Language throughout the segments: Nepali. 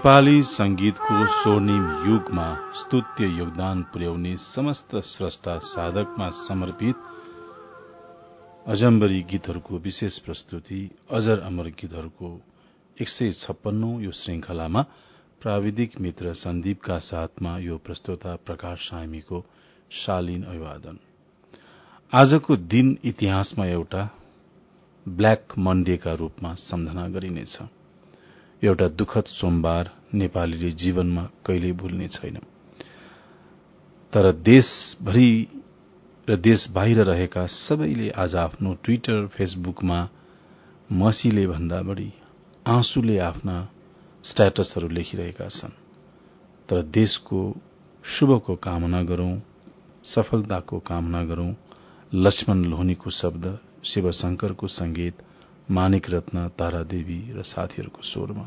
नेपाली संगीतको स्वर्णिम युगमा स्तुत्य योगदान पुर्याउने समस्त स्रष्टा साधकमा समर्पित अजम्बरी गीतहरूको विशेष प्रस्तुति अजर अमर गीतहरूको एक सय छप्पन्नौ यो श्रृंखलामा प्राविधिक मित्र सन्दीपका साथमा यो प्रस्तोता प्रकाश सामीको शालीन अभिवादन। आजको दिन इतिहासमा एउटा ब्ल्याक मण्डेका रूपमा सम्झना गरिनेछ। एउटा दुखद सोमबार नेपालीले जीवनमा कहिल्यै भुल्ने छैन। तर देशभरि र देश बाहिर रहेका सबैले आज आफ्नो ट्विटर फेसबुकमा मसीले भन्दा बढ़ी आँसुले आफ्ना स्ट्याटसहरू लेखिरहेका छन्। तर देशको शुभको कामना गरौं सफलताको कामना गरौं लक्ष्मण लोहनीको शब्द शिवशंकरको संगीत मानिक रत्न तारादेवी र साथीहरूको स्वरमा।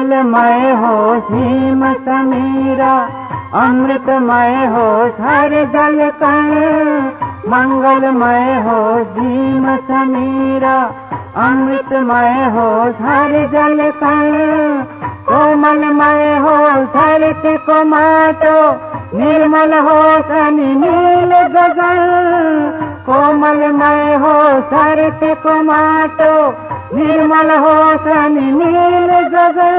जलमय हो हिम समीरा अमृतमय हो हर जल कण मङ्गलमय हो भीम समीरा अमृतमय हो हर जल कण कोमलमय हो धरत कुमाटो निर्मल हो शनि नील गगन। कोमलमय हो सरत कोमाटो निर्मल हो शनि नील गगन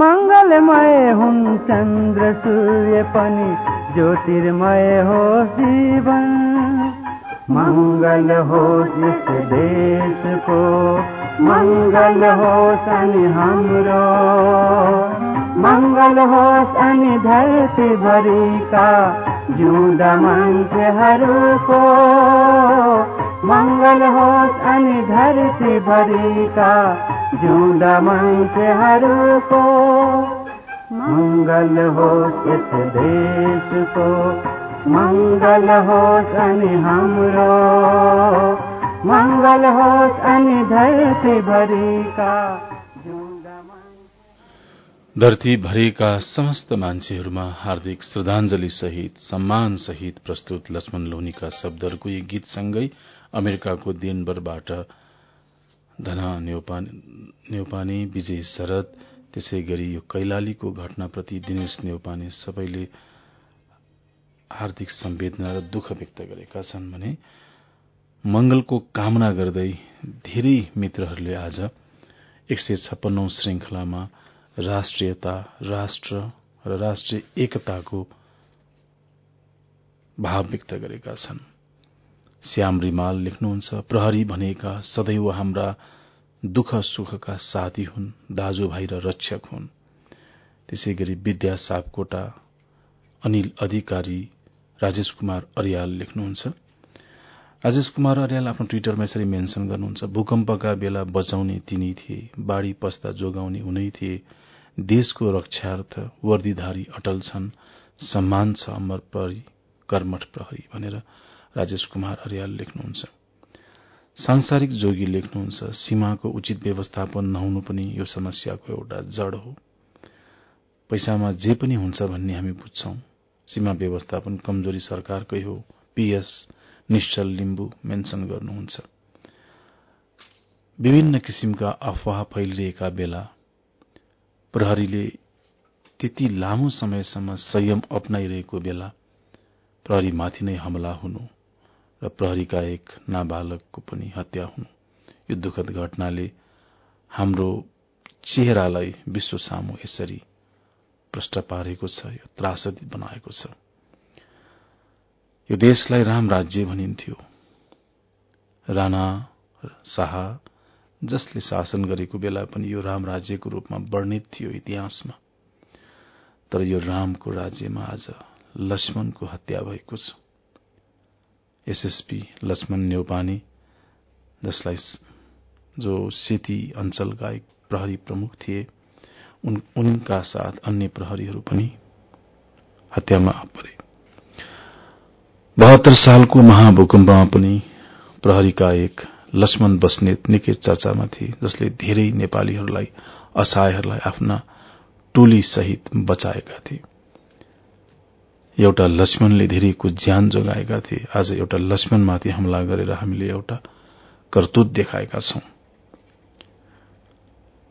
मङ्गलमय हुन् चन्द्र सूर्य पनि ज्योतिर्मय हो जीवन। मङ्गल हो यस देशको मङ्गल हो शनि हाम्रो। मङ्गल हो शनि धरती भरिका जिउँदा मान्छेहरूको मङ्गल होस् अनि धरतीभरिका जिउँदा मान्छेहरूको मङ्गल होस् यस देशको मङ्गल होस् अनि हाम्रो मङ्गल होस् अनि धरतीभरिका समस्त मान्छेहरूमा हार्दिक श्रद्धांजलि सहित सम्मान सहित प्रस्तुत लक्ष्मण लोहनीका शब्दहरूको यी गीतसँगै अमेरिकाको देनबरबाट धना न्यौपाने विजय शरद त्यसै गरी यो कैलालीको घटनाप्रति दिनेश न्यौपाने सबैले हार्दिक संवेदना र दुःख व्यक्त गरेका छन् भने मंगलको कामना गर्दै धेरै मित्रहरूले आज एक सय छप्पन्नौ श्रृंखलामा राष्ट्रियता राष्ट्र र राष्ट्रिय एकताको भाव व्यक्त गरेका छन्। श्याम रिमाल लेख्नुहुन्छ प्रहरी भनेका सदैव हाम्रा दुःख सुखका साथी हुन् दाजुभाइ र रक्षक हुन्। त्यसै गरी विद्या सापकोटा अनिल अधिकारी राजेश कुमार अरियाल लेख्नुहुन्छ। राजेश कुमार अर्याल आफ्नो ट्विटरमा यसरी मेन्सन गर्नुहुन्छ भूकम्पका बेला बचाउने तिनी थिए बाढ़ी पस्दा जोगाउने उनै थिए। देशको रक्षार्थ वर्दीधारी अटल छन् सम्मान छ अमर प्रहरी कर्मठ प्रहरी भनेर राजेश कुमार अर्याल लेख्नुहुन्छ। सांसारिक जोगी लेख्नुहुन्छ सीमाको उचित व्यवस्थापन नहुनु पनि यो समस्याको एउटा जड़ हो। पैसामा जे पनि हुन्छ भन्ने हामी बुझ्छौं। सीमा व्यवस्थापन कमजोरी सरकारकै हो पीएस निश्चल लिम्बु मेन्सन गर्नुहुन्छ। विभिन्न किसिमका अफवाह फैलिरहेका बेला प्रहरीले त्यति लामो समयसम्म संयम अप्नाइरहेको बेला प्रहरीमाथि नै हमला हुनु र प्रहरीका एक नाबालकको पनि हत्या हुनु। यो दुखद घटनाले हाम्रो चेहरालाई विश्व सामु यसरी प्रष्ट पारेको छ यो त्रासदी बनाएको छ। यो देशलाई राम राज्य भनिन्थ्यो। राणा शाह जसले शासन गरेको बेला पनि यो राम राज्यको रूपमा वर्णित थियो इतिहासमा। तर यो रामको राज्यमा आज लक्ष्मणको हत्या भएको छ। एसएसपी लक्ष्मण नेौपाने जसलाई जो सेती अञ्चलका एक प्रहरी प्रमुख थिए उन, उनका साथ अन्य प्रहरीहरू पनि हत्यामा परे बहत्तर सालको महाभूकम्पमा पनि प्रहरीका एक लक्ष्मण बस्नेत निकै चर्चामा थिए जसले धेरै नेपालीहरूलाई असहायहरूलाई आफ्ना टोली सहित बचाएका थिए। एउटा लक्ष्मणले धेरैको ज्यान जोगाएका थिए। आज एउटा लक्ष्मणमाथि हमला गरेर हामीले एउटा कर्तुत देखाएका छौं।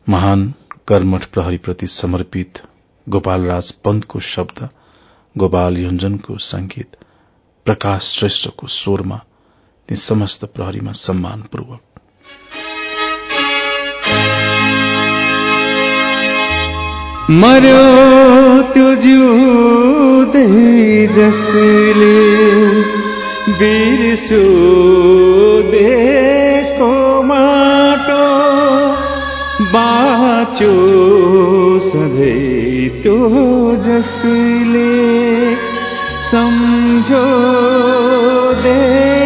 महान कर्मठ प्रहरीप्रति समर्पित गोपालराज पन्तको शब्द गोपाल योजनको संगीत प्रकाश श्रेष्ठको स्वरमा ती समस्त प्रहरीमा सम्मानपूर्वक मर्यो त्यो जिउँदै जसले बिर्सो देशको माटो बाँचो सधैँ त्यो जसले सम्झो देशको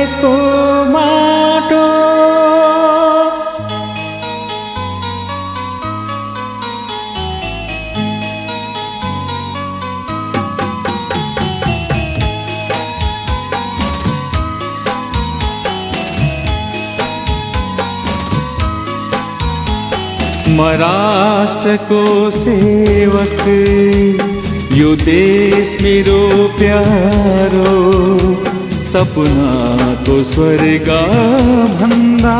म राष्ट्रको सेवक। यो देश मेरो प्यारो। सपनाको स्वर्ग भन्दा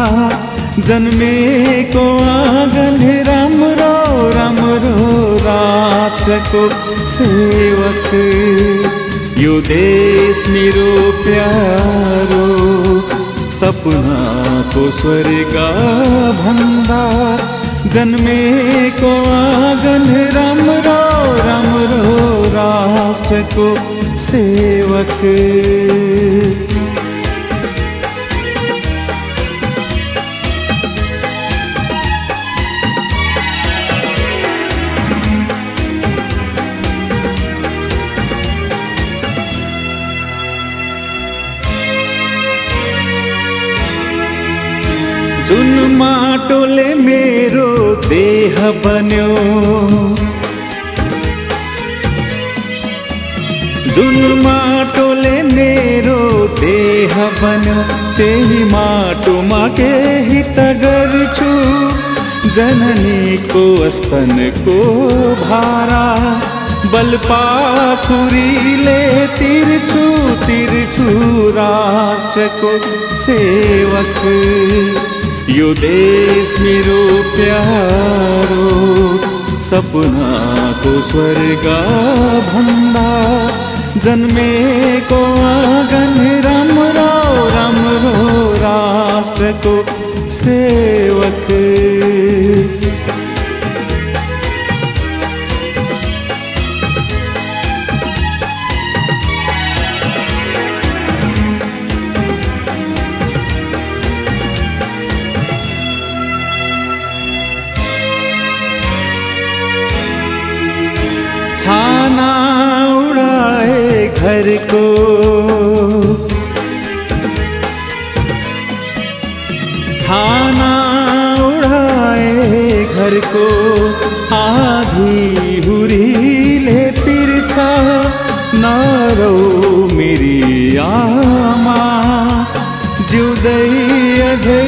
जन्मेको आँगन राम्रो राम्रो राष्ट्रको सेवक। यो देश मेरो प्यारो। सपनाको स्वर्ग भन्दा जन्मेको आँगन राम्रो राम्रो राष्ट्रको सेवक। देह बन्यो। जुन माटोले मेरो देह बन्यो त्यही माटोमा केही त गर्छु। जननीको स्तनको भारा बलपाखुरीले तिर्छु तिर्छु राष्ट्रको सेवक। यो देश मेरो प्यारो सपनाको स्वर्ग भन्दा जन्मेको आँगन राम्रो राम्रो राष्ट्रको सेवक राष्ट्रको छाना उडाए घरको आधी हुरीले पिर्छ। नरौ मेरी आमा जिउँदै अझै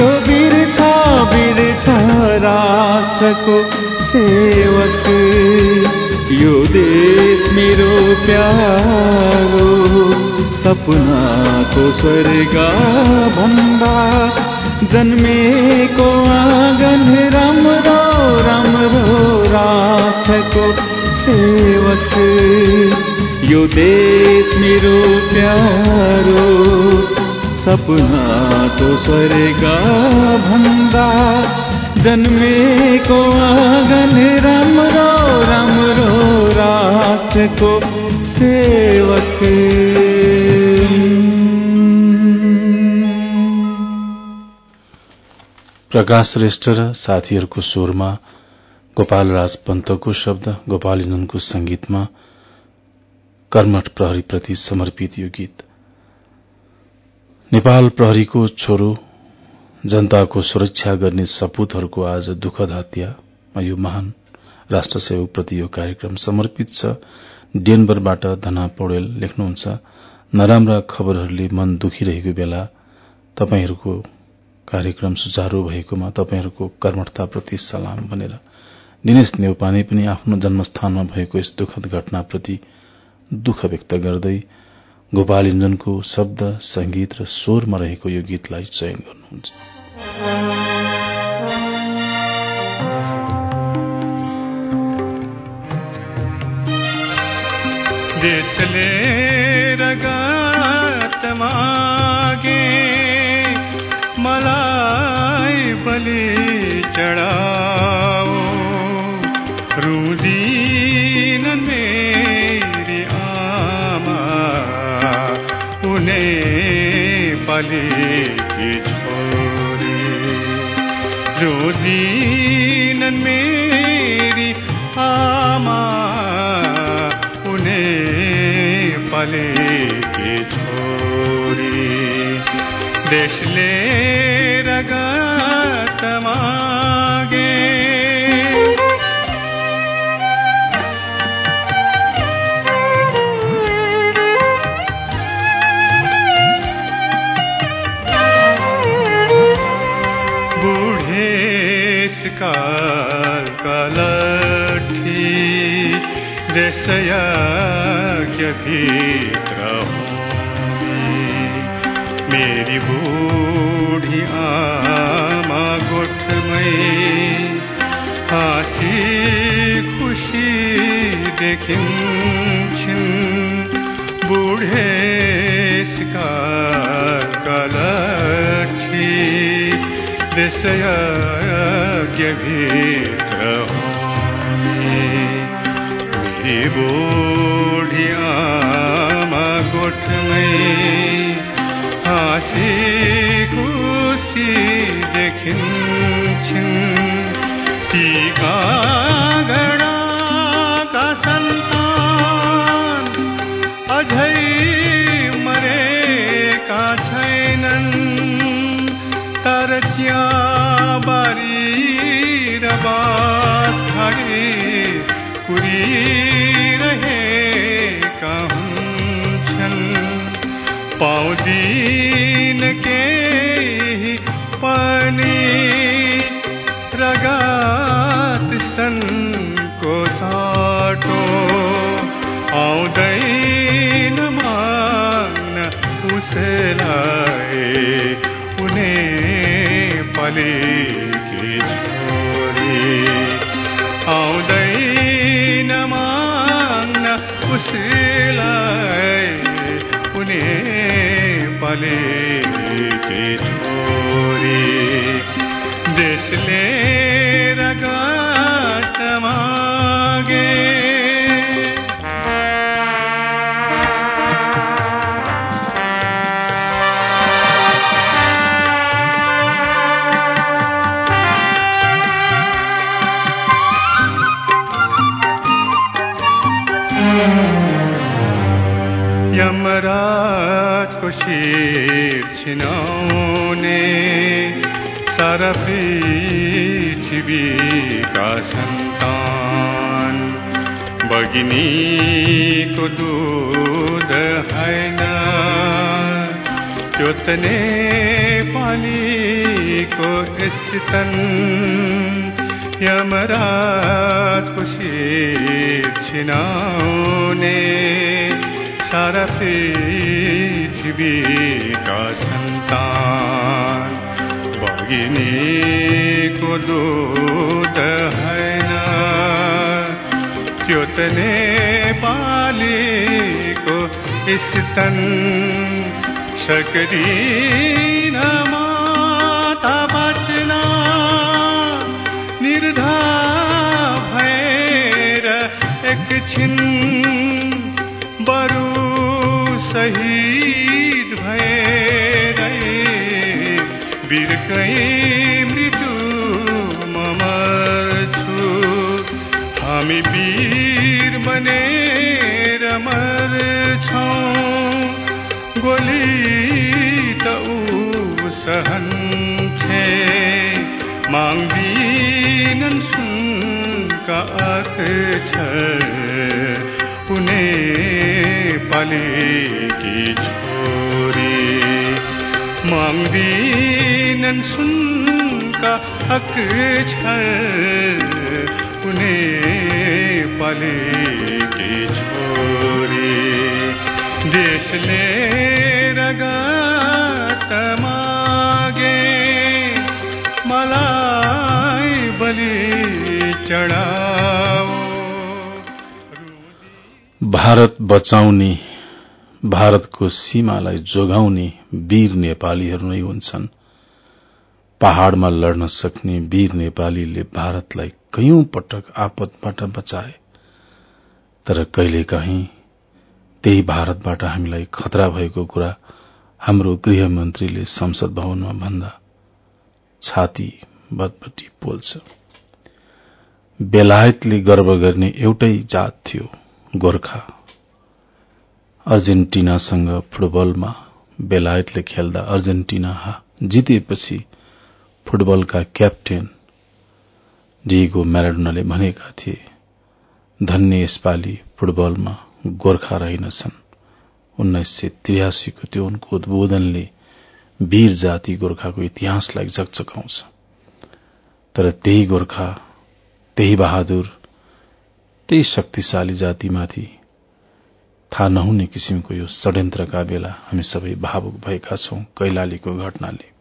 यो बिर्छ बिर्छ राष्ट्रको सेवक। यो देश मेरो प्यारो सपनाको स्वर्ग भन्दा जन्मेको आँगन राम्रो राम्रो राष्ट्रको सेवक। यो देश मेरो प्यारो सपनाको स्वर्ग भन्दा जन्मेको आँगन राम्रो राष्ट्रको सेवक। प्रकाश श्रेष्ठ र साथीहरूको स्वरमा गोपाल राज पन्तको शब्द गोपालिननको संगीतमा कर्मठ प्रहरीप्रति समर्पित यो गीत। नेपाल प्रहरीको छोरो जनताको सुरक्षा गर्ने सपूतहरूको आज दुःखद हत्यामा यो महान राष्ट्र सेवकप्रति यो कार्यक्रम समर्पित छ। डेनबरबाट धना पौडेल लेख्नुहुन्छ। नराम्रा खबरहरूले मन दुखिरहेको बेला तपाईहरूको कार्यक्रम सुचारू भएकोमा तपाईँहरूको कर्मठताप्रति सलाम भनेर दिनेश नेउपाने पनि आफ्नो जन्मस्थानमा भएको यस दुःखद घटनाप्रति दुःख व्यक्त गर्दै गोपाल इन्जनको शब्द संगीत र स्वरमा रहेको यो गीतलाई चयन गर्नुहुन्छ। देशले रगत मागे मलाई बलि चढाओ रुदिन मेरी आमा उन्हें पले की छोरी रुदिन मेरी आमा की छोरी। देशले भीतर मेरी बूढ़ी आमा गोठमै हाँसी खुसी देखिन्छन् बुढेसका कलठी देशयज्ञ भित्र मेरी बूढी हाँसी सारा पृथ्वीका सन्तान बगिनीको दुध होइन त्यो त नेपालीको स्तन यमराजको शिर छिनाउने सारा पृथ्वीका सन्तान भगिनीको दुध होइन त्यो त नेपालीको स्तन सक्दिन माता बच्न निर्धा भएर एकछिन बरु शहीद भएरै बिर्कै मृत्यु मर्छु हामी वीर बनेर मर्छौँ। गोली त ऊ सहन्छे माग्दिनन् सुनका अक्ष पुने पालेकी छोरी। माग्दिनन् सुनका अक्ष पुने पालेकी छोरी। देशले रगत मागे मलाई बलि चढाओ। भारत बचाउने भारतको सीमालाई जोगाउने वीर नेपालीहरू नै हुन्छन्। पहाड़मा लड्न सक्ने वीर नेपालीले भारतलाई कैयौं पटक आपतबाट बचाए। तर कहिलेकाहीँ त्यही भारतबाट हामीलाई खतरा भएको कुरा हाम्रो गृहमन्त्रीले संसद भवनमा भन्दा छाती बदबटी पोल्छ। बेलायतले गर्व गर्ने एउटै जात थियो गोर्खा। अर्जेन्टिनासँग फुटबलमा बेलायतले खेल्दा अर्जेन्टिना जितेपछि फुटबलका क्याप्टेन डिगो म्याराडोनाले भनेका थिए धन्य यसपालि फुटबलमा गोर्खा रहेनछन्। उन्नाइस सय त्रियासीको त्यो उनको उद्बोधनले वीर जाति गोर्खाको इतिहासलाई जगजगाउँछ तर त्यही गोर्खा त्यही बहादुर त्यही शक्तिशाली जातिमाथि थाहा नहुने किसिमको यो षड्यन्त्रका बेला हामी सबै भावुक भएका छौं कैलालीको घटनाले।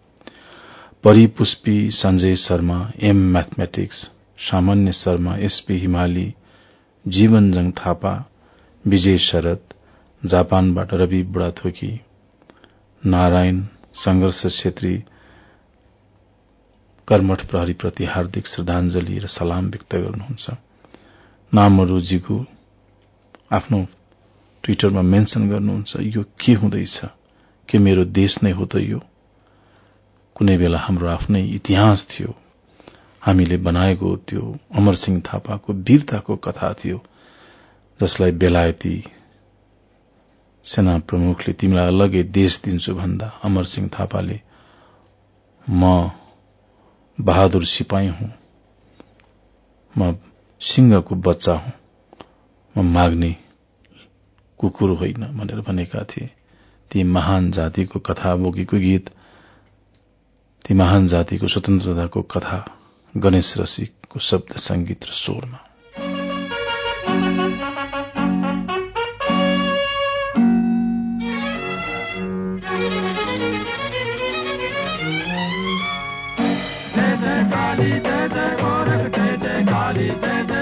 परिपुष्पी सञ्जय शर्मा एम म्याथमेटिक्स सामान्य शर्मा एसपी हिमाली जीवनजङ थापा विजय शरद जापानबाट रवि बुढाथोकी नारायण संघर्ष छेत्री कर्मठ प्रहरीप्रति हार्दिक श्रद्धांजलि र सलाम व्यक्त गर्नुहुन्छ। नामरूजीको आफ्नो ट्विटरमा मेन्सन गर्नुहुन्छ यो के हुँदैछ? के मेरो देश नै हो त यो? कुनै बेला हाम्रो आफ्नै इतिहास थियो हामीले बनाएको त्यो अमरसिंह थापाको वीरताको कथा थियो जसलाई बेलायती सेना प्रमुखले तिमीलाई अलगै देश दिन्छु भन्दा अमरसिंह थापाले म बहादुर सिपाही हुँ म सिंहको बच्चा हुँ म माग्ने कुकुर होइन भनेर भनेका थिए। ती महान जातिको कथा बोकेको गीत ती महान जातिको स्वतन्त्रताको कथा गणेश रसिकको शब्द संगीत र स्वरमा। जन्मैदेखि स्वतन्त्र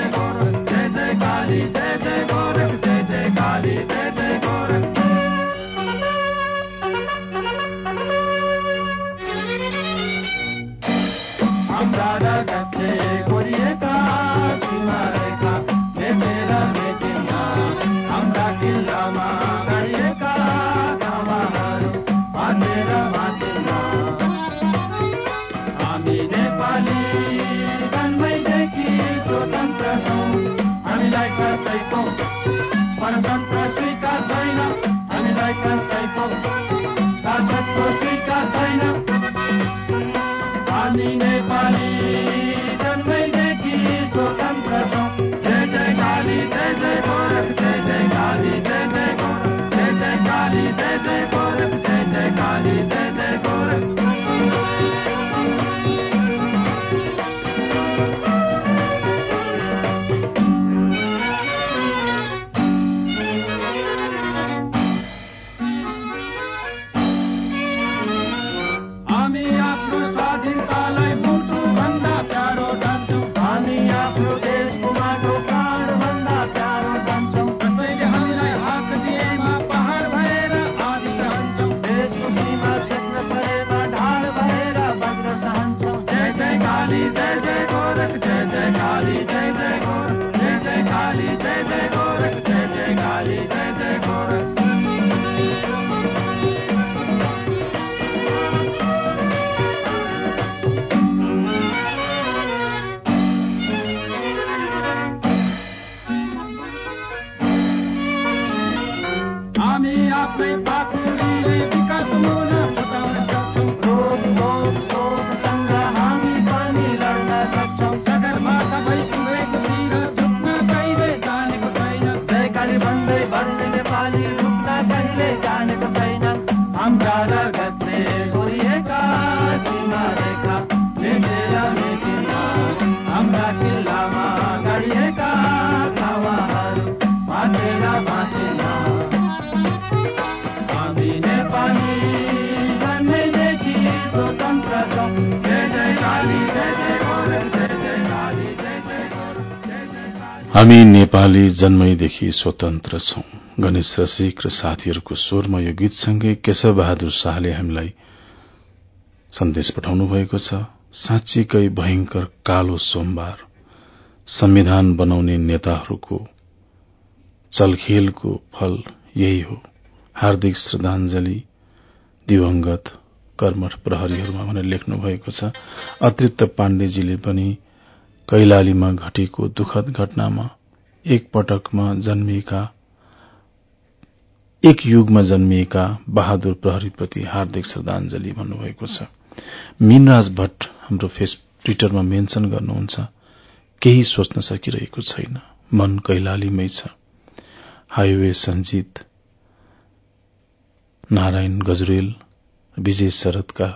नेपाली जन्मैदेखि स्वतन्त्र छौं। गणेश रसिक र साथीहरूको स्वरमा यो गीतसँगै केशव बहादुर शाहले हामीलाई सन्देश पठाउनु भएको छ। साँच्चीकै भयंकर कालो सोमबार संविधान बनाउने नेताहरूको चलखेलको फल यही हो। हार्दिक श्रद्धांजलि दिवंगत कर्मठ प्रहरीहरूमा भनेर लेख्नु भएको छ। अतिरिक्त पाण्डेजीले पनि कैलालीमा घटेको दुखद घटनामा एक पटकमा जन्मिएका एक युगमा जन्मिएका बहादुर प्रहरीप्रति हार्दिक श्रद्धांजलि भन्नुभएको छ। मीनराज भट्ट हाम्रो फेस ट्विटरमा मेन्शन गर्नुहुन्छ केही सोच्न सकिरहेको छैन। मन कैलालीमै छ। हाइवे सञ्जित नारायण गजरेल विजय शरदका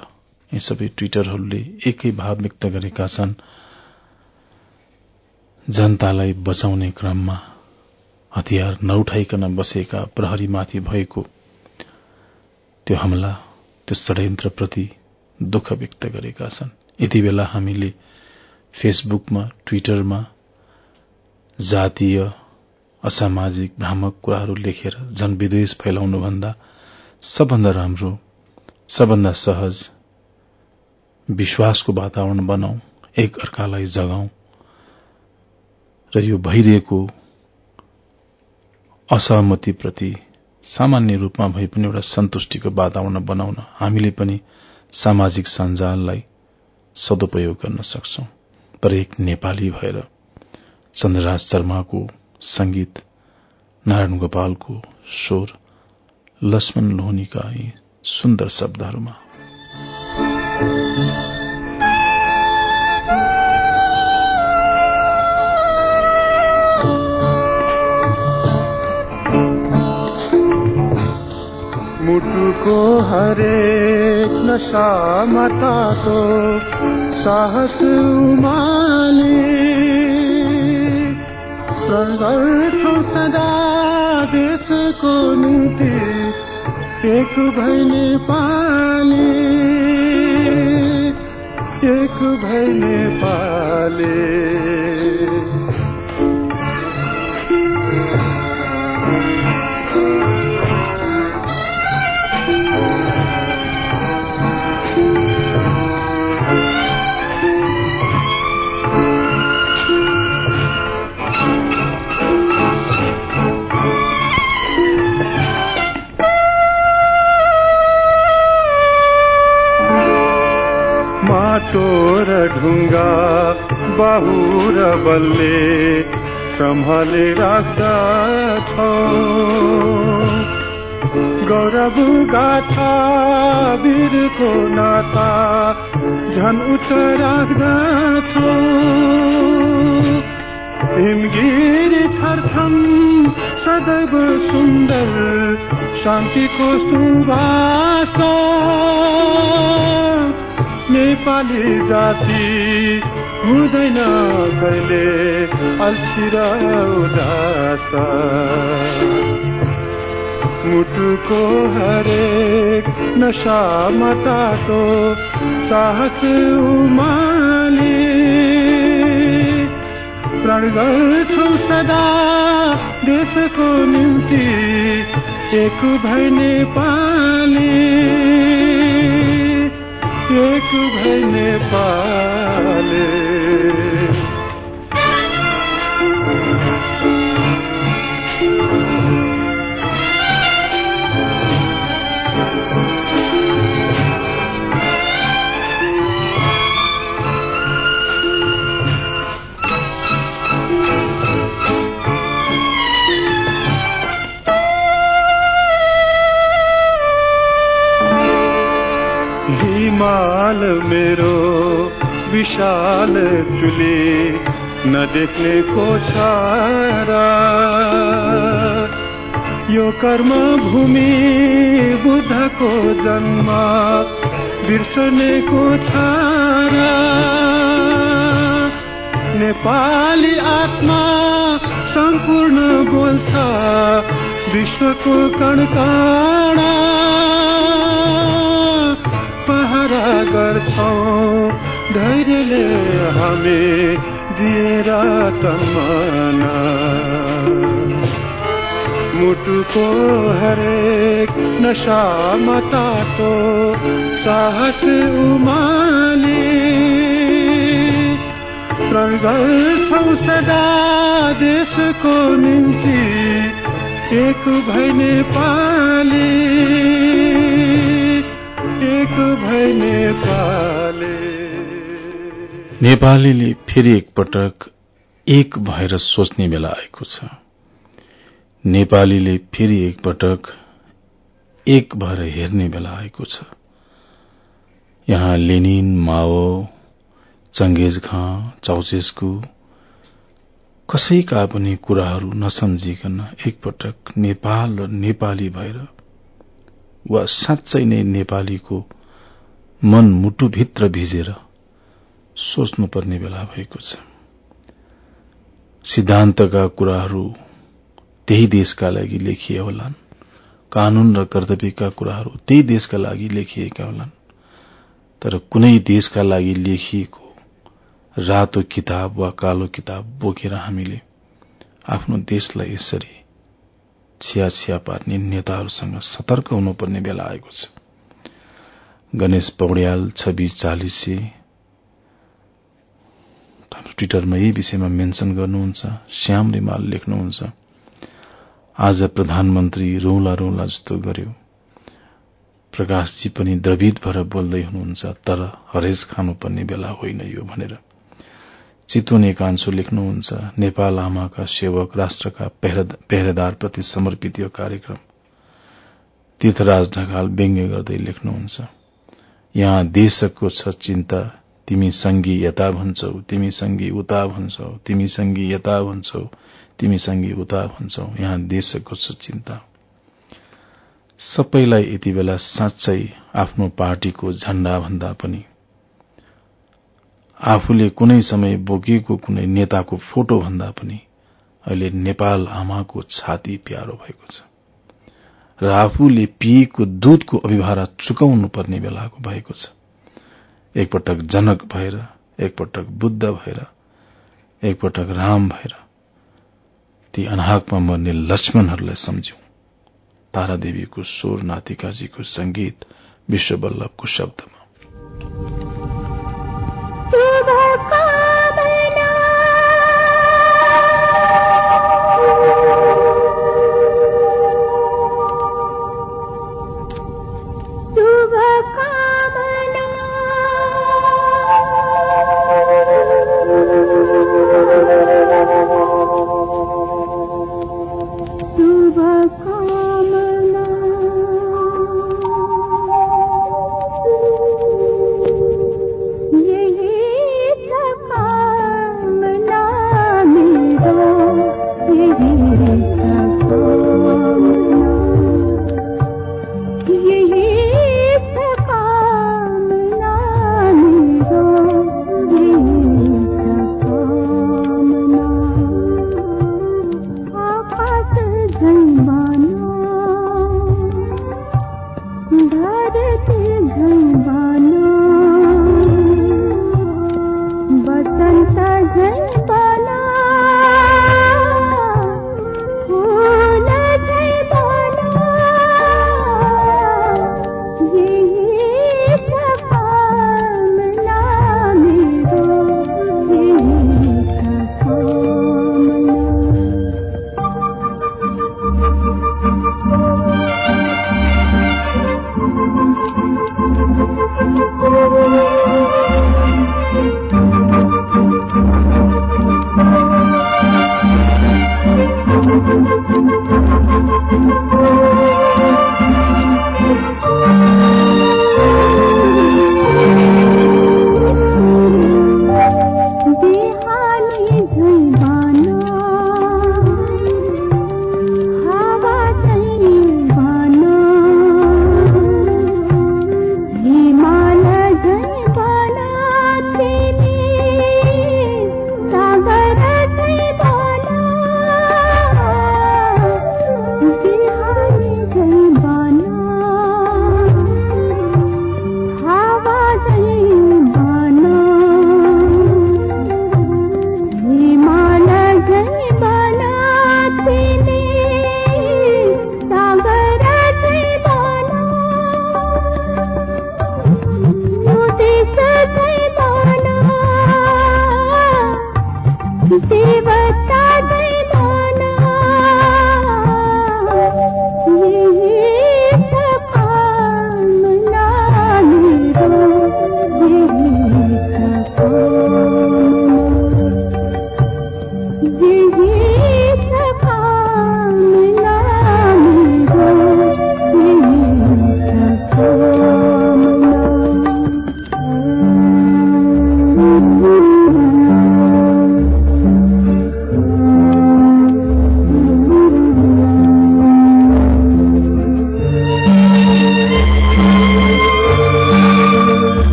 यी सबै ट्विटरहरूले एकै भाव व्यक्त गरेका छन्। जनतालाई बचाउने क्रममा हतियार नउठाइकन बसेका प्रहरीमाथि भएको त्यो हमला त्यो षड्यन्त्रप्रति दुःख व्यक्त गरेका छन्। यति बेला हामीले फेसबुकमा ट्विटरमा जातीय असामाजिक भ्रामक कुराहरू लेखेर जनविद्वेष फैलाउनुभन्दा सबभन्दा राम्रो सबभन्दा सहज विश्वासको वातावरण बनाऊ एक अर्कालाई जगाऊ र यो भइरहेको असहमतिप्रति सामान्य रूपमा भए पनि एउटा सन्तुष्टिको वातावरण बनाउन हामीले पनि सामाजिक सञ्जाललाई सदुपयोग गर्न सक्छौ। तर एक नेपाली भएर चन्द्रराज शर्माको संगीत नारायण गोपालको स्वर लक्ष्मण लोहनीका सुन्दर शब्दहरूमा। मुटुको हरेक नशा मताको साहस उमाले गर्छौ सदा देशको निम्ति एक भैने पाले एक भैने पाले ढुङ्गा बाहु र बलले सम्हाले राख्दछ गौरव गाथा वीरको नाता झन उच्च राख्दछ हिमगिरी छर्छम सदैव सुन्दर शान्तिको सुवास। नेपाली जाति हुँदैन कहिले अल्छी र उदास। मुटुको हरेक नशा मताको साहस उमाले। प्राण गर्छौ सदा देशको निम्ति एक भै नेपाली। एक भै नेपाले। हिमाल मेरो विशाल चुली नदेख्नेको छ यो कर्म भूमि बुद्धको जन्म बिर्सनेको छ नेपाली आत्मा सम्पूर्ण बोल्छ विश्वको कणकाणा। पहरा गर्छौ। धैर्यले हामी दिएर तन्मना मुटुको हरेक नशा मतातो साहस उमाले। प्रण सदा देशको निम्ति एक भै नेपाली एक भै नेपाली। नेपालीले फेरि एकपटक एक भएर सोच्ने बेला आएको छ। नेपालीले फेरि एकपटक एक भएर हेर्ने बेला आएको छ। यहाँ Lenin Mao Genghis Khan Ceausescu कसैका पनि कुराहरू नसम्झिकन एकपटक नेपाल र नेपाली भएर वा साँच्चै नै नेपालीको मन मुटुभित्र भिजेर सोच्नुपर्ने बेला भएको छ। सिद्धान्तका कुराहरू त्यही देशका लागि लेखिए होलान्। कानून र कर्तव्यका कुराहरू त्यही देशका लागि लेखिएका होलान्। तर कुनै देशका लागि लेखिएको रातो किताब वा कालो किताब बोकेर हामीले आफ्नो देशलाई यसरी छिया छिया पार्ने नेताहरूसँग सतर्क हुनुपर्ने बेला आएको छ। गणेश पौड्याल छब्बीस चालिसे ट्विटरमा यही विषयमा मेन्सन गर्नुहुन्छ। श्याम रिमाल लेख्नुहुन्छ। आज प्रधानमन्त्री रौला रौला जस्तो गर्यो। प्रकाशजी पनि द्रवित भएर बोल्दै हुनुहुन्छ तर हरेज खानुपर्ने बेला होइन यो भनेर। चितवन एकांशु लेख्नुहुन्छ नेपाल आमाका सेवक राष्ट्रका पेहरेदारप्रति समर्पित यो कार्यक्रम। तीर्थराज ढकाल व्यङ्ग्य गर्दै लेख्नुहुन्छ यहाँ देशको छ चिन्ता तिमी संगी यता भन्छौ तिमी संगी उता भन्छौ तिमी संगी यता भन्छौ तिमीसँगै उता भन्छौ यहाँ देशको छ चिन्ता। सबैलाई यति बेला साँच्चै आफ्नो पार्टीको झण्डा भन्दा पनि आफूले कुनै समय बोकिएको कुनै नेताको फोटो भन्दा पनि अहिले नेपाल आमाको छाती प्यारो भएको छ। र आफूले पिएको दूधको अभिभारा चुकाउनु पर्ने बेलाको भएको छ। एकपटक जनक भएर एकपटक बुद्ध भएर एकपटक राम भएर ती अनाहकमा मर्ने लक्ष्मणहरूलाई सम्झ्यौं। तारादेवीको स्वर नातिकाजीको संगीत विश्ववल्लभको शब्दमा। हो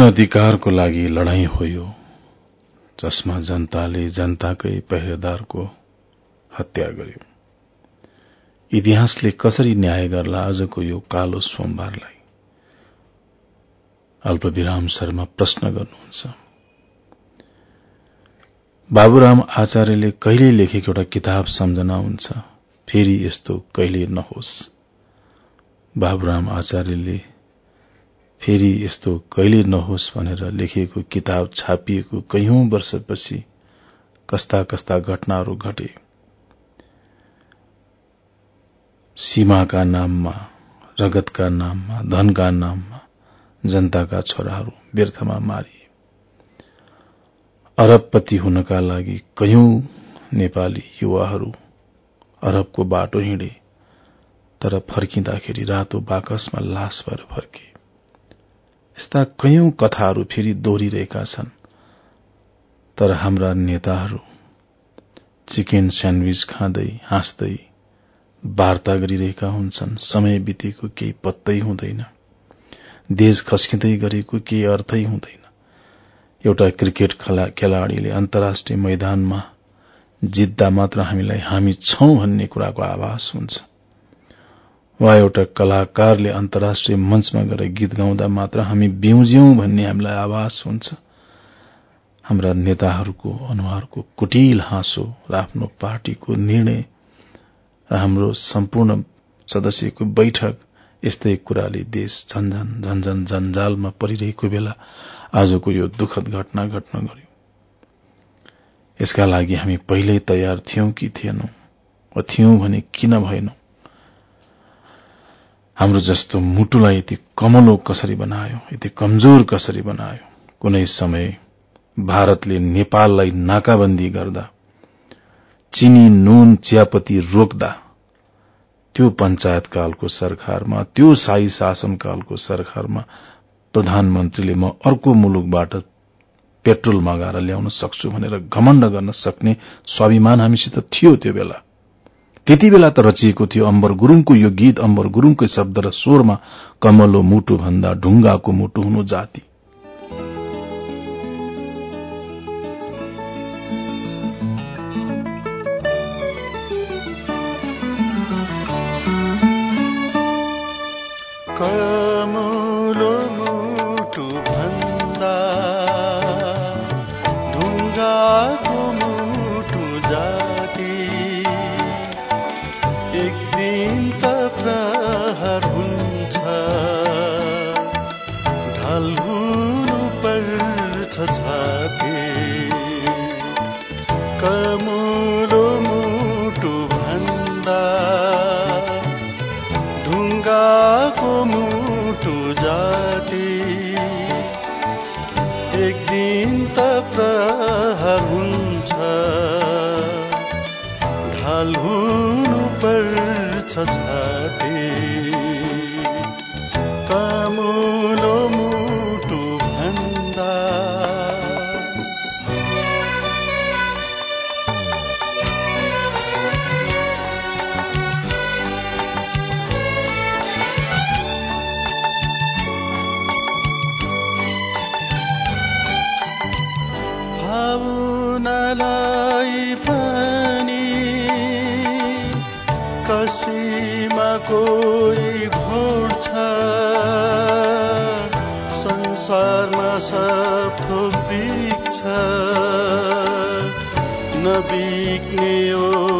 कुन अधिकारको लागि लड़ाई हो जसमा जनताले जनताकै पहरेदारको हत्या गर्यो। इतिहासले कसरी न्याय गर्ला आजको यो कालो सोमबारलाई? अल्पविराम शर्मा प्रश्न गर्नुहुन्छ। बाबुराम आचार्यले कहिले लेखेको एउटा किताब सम्झना हुन्छ फेरि यस्तो कहिले नहोस्। बाबुराम आचार्यले फेरि यस्तो कहिले नहोस् भनेर लेखिएको किताब छापिएको कैयौं वर्षपछि कस्ता कस्ता घटनाहरू घटे। सीमाका नाममा रगतका नाममा धनका नाममा जनताका छोराहरू व्यर्थमा मारिए अरबपति हुनका लागि कैयौं नेपाली युवाहरू अरबको बाटो हिँडे तर फर्किँदाखेरि रातो बाकसमा लास भएर फर्के। यस्ता कैयौं कथाहरू फेरि दोहोरिरहेका छन्। तर हाम्रा नेताहरू चिकन स्यान्डविच खाँदै हाँस्दै वार्ता गरिरहेका हुन्छन्। समय बितेको केही पत्तै हुँदैन। देश खस्किँदै गरेको केही अर्थै हुँदैन। एउटा क्रिकेट खेलाड़ीले अन्तर्राष्ट्रिय मैदानमा जित्दा मात्र हामीलाई हामी छौं भन्ने कुराको आभास हुन्छ। वा एउटा कलाकारले अन्तर्राष्ट्रिय मञ्चमा गएर गीत गाउँदा मात्र हामी बिउज्यौं भन्ने हामीलाई आभास हुन्छ। हाम्रा नेताहरूको अनुहारको कुटिल हाँसो र आफ्नो पार्टीको निर्णय र हाम्रो सम्पूर्ण सदस्यको बैठक यस्तै कुराले देश झन्झन झन्झन जन्जालमा परिरहेको बेला आजको यो दुखद घटना घट्न गयो यसका लागि हामी पहिल्यै तयार थियौं कि थिएनौं थियौं भने किन भएनौं? हाम्रो जस्तो मुटुलाई यति कमलो कसरी बनायो यति कमजोर कसरी बनायो? कुनै समय भारतले नेपाललाई नाकाबन्दी गर्दा चिनी नून चियापत्ती रोक्दा त्यो पञ्चायतकालको सरकारमा त्यो शाही शासनकालको सरकारमा प्रधानमन्त्रीले म अर्को मुलुकबाट पेट्रोल मगाएर ल्याउन सक्छु भनेर घमण्ड गर्न सक्ने स्वाभिमान हामीसित थियो त्यो बेला। त्यति बेला त रचिएको थियो अम्बर गुरूङको यो गीत अम्बर गुरूङकै शब्द र स्वरमा कमलो मुटु भन्दा ढुङ्गाको मुटु हुनु जाति। थे तमुलो आशा के हो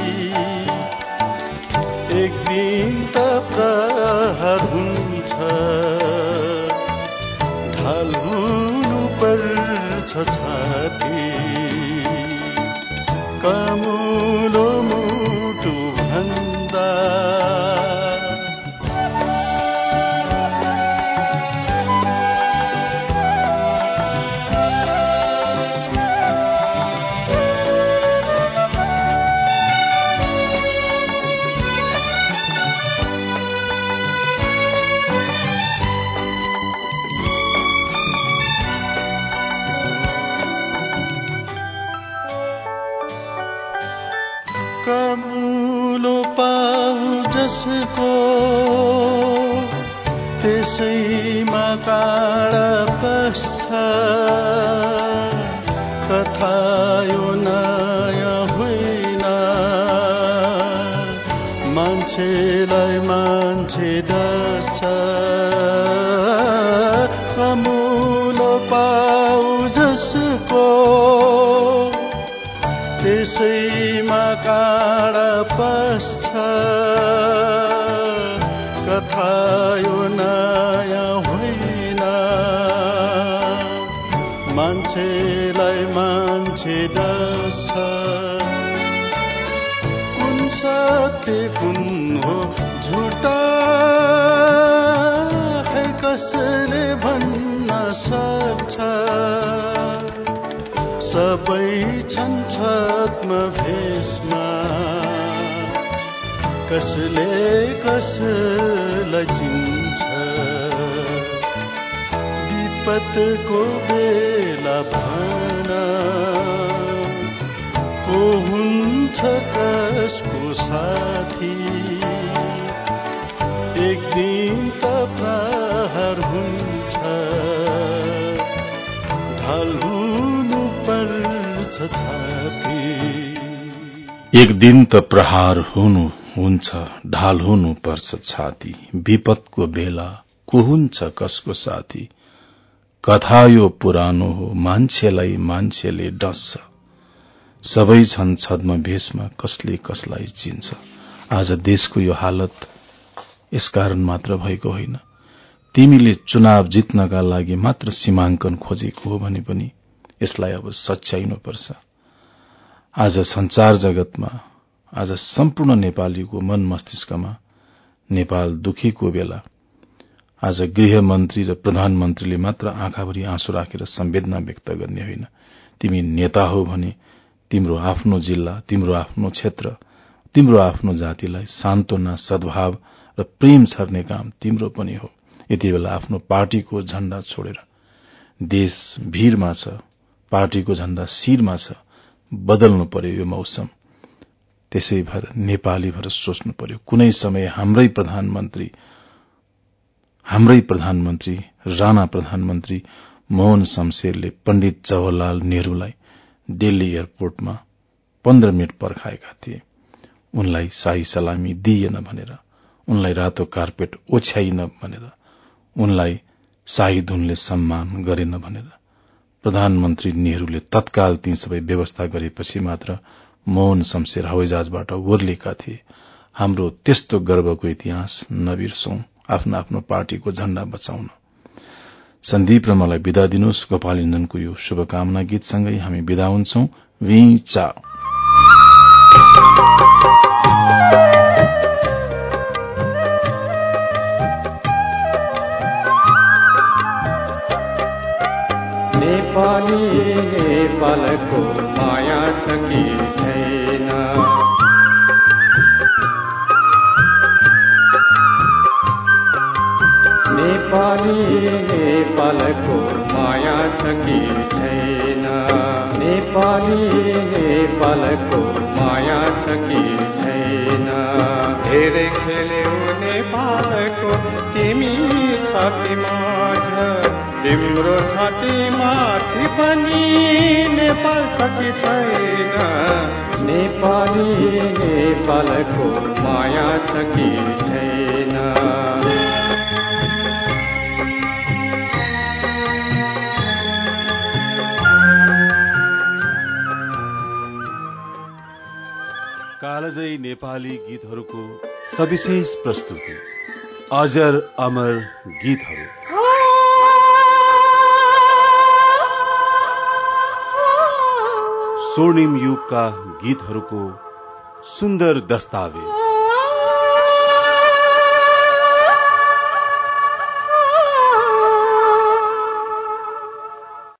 त प्रहार हुन्छ। ढाल हुनु पर्छ छाती। कमुलो जसको त्यसैमा काँडा पस्छ। कथा यो नयाँ होइन। मान्छेलाई मान्छे डस्छ। कुन सत्य कुन हो झुटा। सक्छ सबै छन् छत्म भेषमा कसले कसलाई चिन्छ? विपतको बेला भन। को हुन्छ कसको साथी? एक दिन त प्रहार हुनु हुन्छ ढाल हुनु पर्छ छाती। विपदको बेला को हुन्छ कसको साथी? कथा यो पुरानो हो मान्छेलाई मान्छेले डस्छ। सबै छन् छद्म भेषमा कसले कसलाई चिन्छ। आज देशको यो हालत यसकारण मात्र भएको होइन। तिमीले चुनाव जित्नका लागि मात्र सीमाङ्कन खोजेको हो भने पनि यसलाई अब सच्याइनुपर्छ। आज संचार जगतमा आज सम्पूर्ण नेपालीको मन मस्तिष्कमा नेपाल दुखीको बेला आज गृहमन्त्री र प्रधानमन्त्रीले मात्र आँखाभरि आँसु राखेर संवेदना व्यक्त गर्ने होइन। तिमी नेता हो भने तिम्रो आफ्नो जिल्ला तिम्रो आफ्नो क्षेत्र तिम्रो आफ्नो जातिलाई सान्त्वना सद्भाव र प्रेम छर्ने काम तिम्रो पनि हो। यति बेला आफ्नो पार्टीको झण्डा छोडेर देश भीरमा छ पार्टीको झण्डा शिरमा छ बदल्नु पर्यो यो मौसम। त्यसै भएर नेपाली भएर सोच्नु पर्यो कुनै समय हाम्रै प्रधानमन्त्री हाम्रै प्रधानमन्त्री राणा प्रधानमन्त्री मोहन शमशेरले पण्डित जवाहरलाल नेहरूलाई दिल्ली एयरपोर्टमा पन्ध्र मिनट पर्खाएका थिए। उनलाई शाही सलामी दिइएन भनेर उनलाई रातो कार्पेट ओछ्याइन भनेर उनलाई शाही धुनले सम्मान गरेन भनेर। प्रधानमन्त्री नेहरूले तत्काल ती सबै व्यवस्था गरेपछि मात्र मोहन शमशेर हवाईजहाजबाट ओर्लिएका थिए। हाम्रो त्यस्तो गर्वको इतिहास नबिर्सौं आफ्नो आफ्नो पार्टीको झण्डा बचाउन। सन्दीप र मलाई विदा दिनुहोस् गोपालिन्दनको यो शुभकामना गीतसँगै हामी विदा हुन्छौ। प्रस्तुति। अजर अमर गीतहरू। स्वर्णिम युग का गीतर को सुंदर दस्तावेज़।